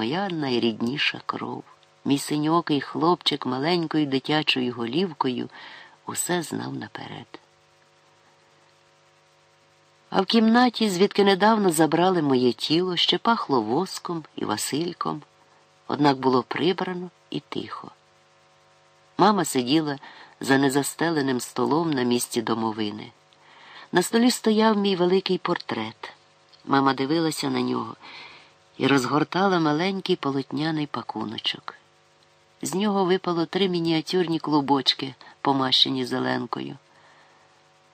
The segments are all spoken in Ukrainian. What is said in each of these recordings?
моя найрідніша кров. Мій синьокий хлопчик маленькою дитячою голівкою усе знав наперед. А в кімнаті, звідки недавно забрали моє тіло, ще пахло воском і Васильком, однак було прибрано і тихо. Мама сиділа за незастеленим столом на місці домовини. На столі стояв мій великий портрет. Мама дивилася на нього і розгортала маленький полотняний пакуночок. З нього випало три мініатюрні клубочки, помащені зеленкою.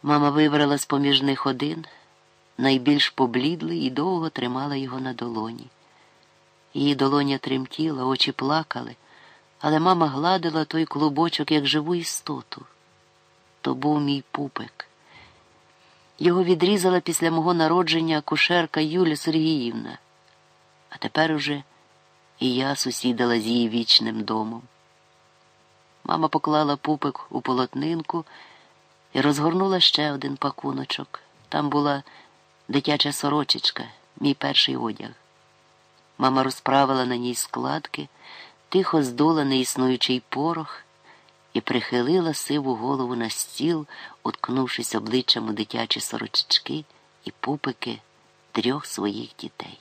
Мама вибрала з поміж них один, найбільш поблідлий і довго тримала його на долоні. Її долоня тремтіла, очі плакали, але мама гладила той клубочок як живу істоту. То був мій пупик. Його відрізала після мого народження кушерка Юля Сергіївна. А тепер уже і я сусідала з її вічним домом. Мама поклала пупик у полотнинку і розгорнула ще один пакуночок. Там була дитяча сорочечка, мій перший одяг. Мама розправила на ній складки, тихо здула неіснуючий порох і прихилила сиву голову на стіл, уткнувшись обличчям у дитячі сорочечки і пупики трьох своїх дітей.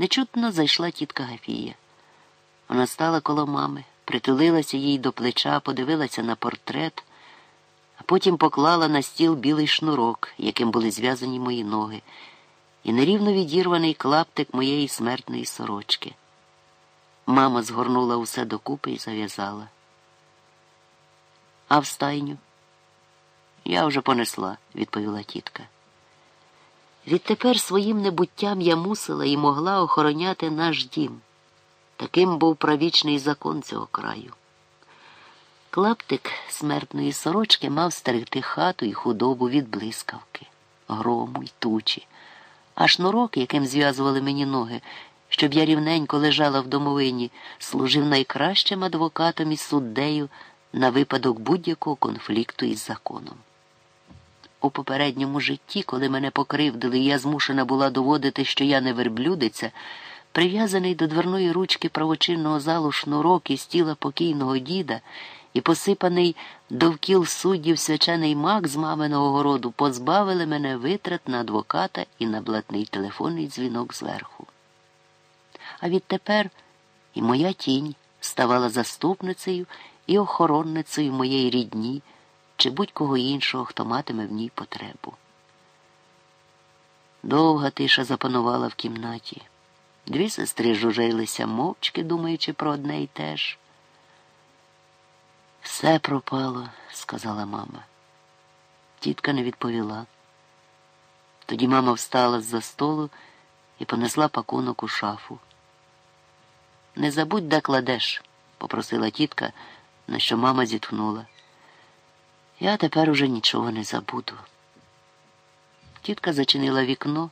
Нечутно зайшла тітка Гафія. Вона стала коло мами, притулилася їй до плеча, подивилася на портрет, а потім поклала на стіл білий шнурок, яким були зв'язані мої ноги, і нерівно відірваний клаптик моєї смертної сорочки. Мама згорнула усе докупи і зав'язала. А в стайню? Я вже понесла, відповіла тітка. Відтепер своїм небуттям я мусила і могла охороняти наш дім. Таким був правічний закон цього краю. Клаптик смертної сорочки мав стерегти хату і худобу від блискавки, грому й тучі, а шнурок, яким зв'язували мені ноги, щоб я рівненько лежала в домовині, служив найкращим адвокатом і суддею на випадок будь-якого конфлікту із законом. У попередньому житті, коли мене покривдили, і я змушена була доводити, що я не верблюдиця, прив'язаний до дверної ручки правочинного залу шнурок із тіла покійного діда і посипаний довкіл суддів свячений мак з маминого городу, позбавили мене витрат на адвоката і на блатний телефонний дзвінок зверху. А відтепер і моя тінь ставала заступницею і охоронницею моєї рідні чи будь-кого іншого, хто матиме в ній потребу. Довга тиша запанувала в кімнаті. Дві сестри жужелися мовчки, думаючи про одне й те ж. Все пропало, сказала мама. Тітка не відповіла. Тоді мама встала з-за столу і понесла пакунок у шафу. Не забудь, де кладеш, попросила тітка, на що мама зітхнула. Я тепер уже нічого не забуду. Тітка зачинила вікно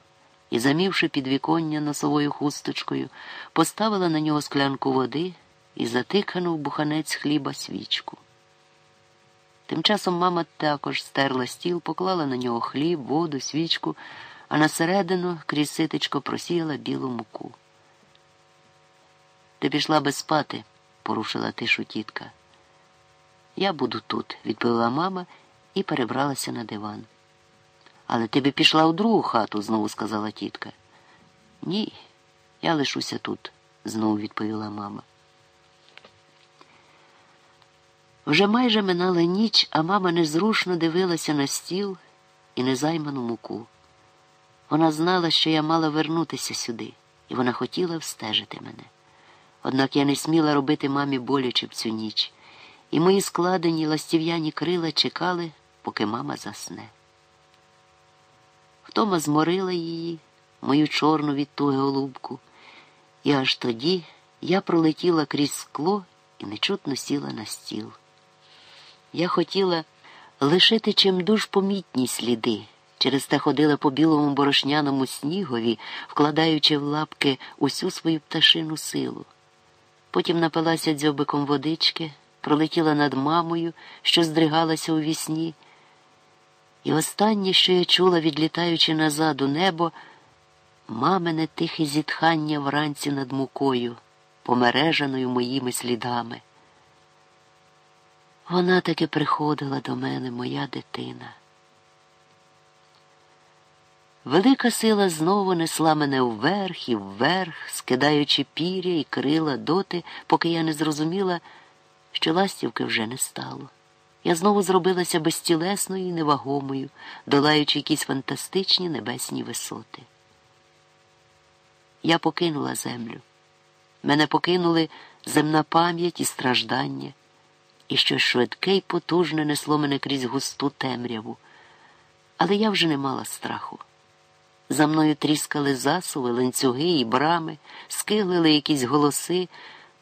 і, замівши підвіконня носовою хусточкою, поставила на нього склянку води і затиканув буханець хліба свічку. Тим часом мама також стерла стіл, поклала на нього хліб, воду, свічку, а на середину крізь ситечко просіяла білу муку. Ти пішла би спати, порушила тишу тітка. Я буду тут, відповіла мама і перебралася на диван. Але ти би пішла у другу хату, знову сказала тітка. Ні, я лишуся тут, знову відповіла мама. Вже майже минала ніч, а мама незрушно дивилася на стіл і незайману муку. Вона знала, що я мала вернутися сюди, і вона хотіла встежити мене. Однак я не сміла робити мамі боляче в цю ніч і мої складені ластів'яні крила чекали, поки мама засне. Втома зморила її, мою чорну від туги голубку, і аж тоді я пролетіла крізь скло і нечутно сіла на стіл. Я хотіла лишити чимдуж помітні сліди. Через те ходила по білому борошняному снігові, вкладаючи в лапки усю свою пташину силу. Потім напилася дзьобиком водички пролетіла над мамою, що здригалася у вісні. І останнє, що я чула, відлітаючи назад у небо, мамине тихе зітхання вранці над мукою, помережаною моїми слідами. Вона таки приходила до мене, моя дитина. Велика сила знову несла мене вверх і вверх, скидаючи пір'я і крила доти, поки я не зрозуміла, що ластівки вже не стало. Я знову зробилася безтілесною і невагомою, долаючи якісь фантастичні небесні висоти. Я покинула землю. Мене покинули земна пам'ять і страждання, і щось швидке й потужне несло мене крізь густу темряву. Але я вже не мала страху. За мною тріскали засуви, ланцюги і брами, скиглили якісь голоси,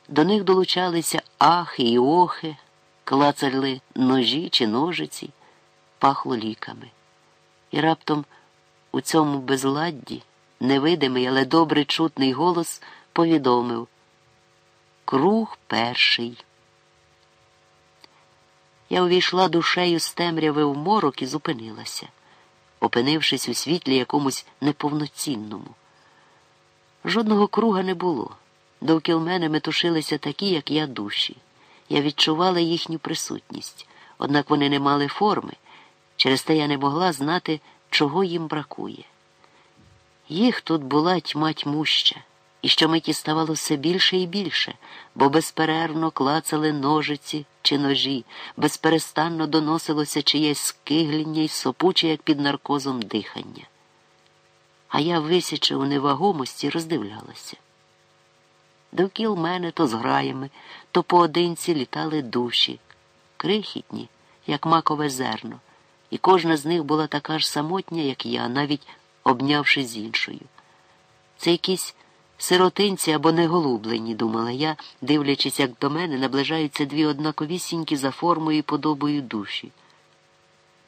до них долучалися ахи і охи, клацали ножі чи ножиці, пахло ліками. І раптом у цьому безладді невидимий, але добре чутний голос повідомив Круг перший. Я увійшла душею з темряви в морок і зупинилася опинившись у світлі якомусь неповноцінному. Жодного круга не було. Довкіл мене метушилися такі, як я, душі. Я відчувала їхню присутність, однак вони не мали форми, через те я не могла знати, чого їм бракує. Їх тут була тьма тьмуща і щомиті ставало все більше і більше, бо безперервно клацали ножиці чи ножі, безперестанно доносилося чиєсь скигління й сопуче, як під наркозом дихання. А я, висячи у невагомості, роздивлялася. Довкіл мене то з граями, то поодинці літали душі, крихітні, як макове зерно, і кожна з них була така ж самотня, як я, навіть обнявши з іншою. Це якісь Сиротинці або неголублені, думала я, дивлячись, як до мене наближаються дві однаковісінькі за формою і подобою душі.